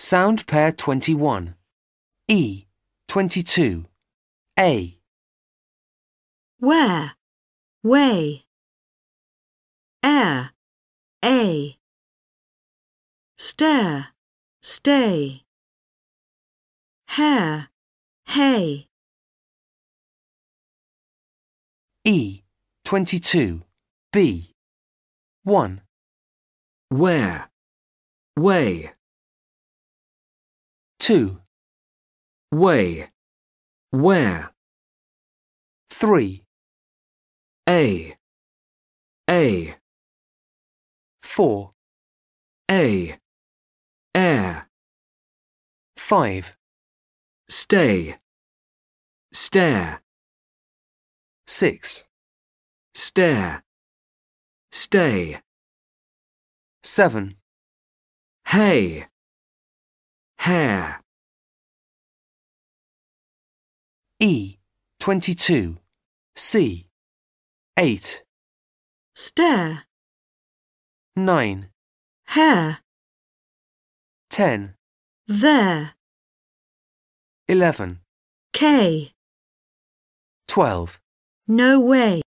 Sound pair 21. E. 22. A. Where, way. Air, a. Stare, stay. Hair, hay. E. 22. B. 1. Where? Way. 2. Way. Where? 3. A. A. 4. A. Air. 5. Stay. Stare. 6. Stare. Stay. 7. Hay. Hair. E. 22. C. 8. Stare, 9. hair. 10. There, 11. K. 12. No way.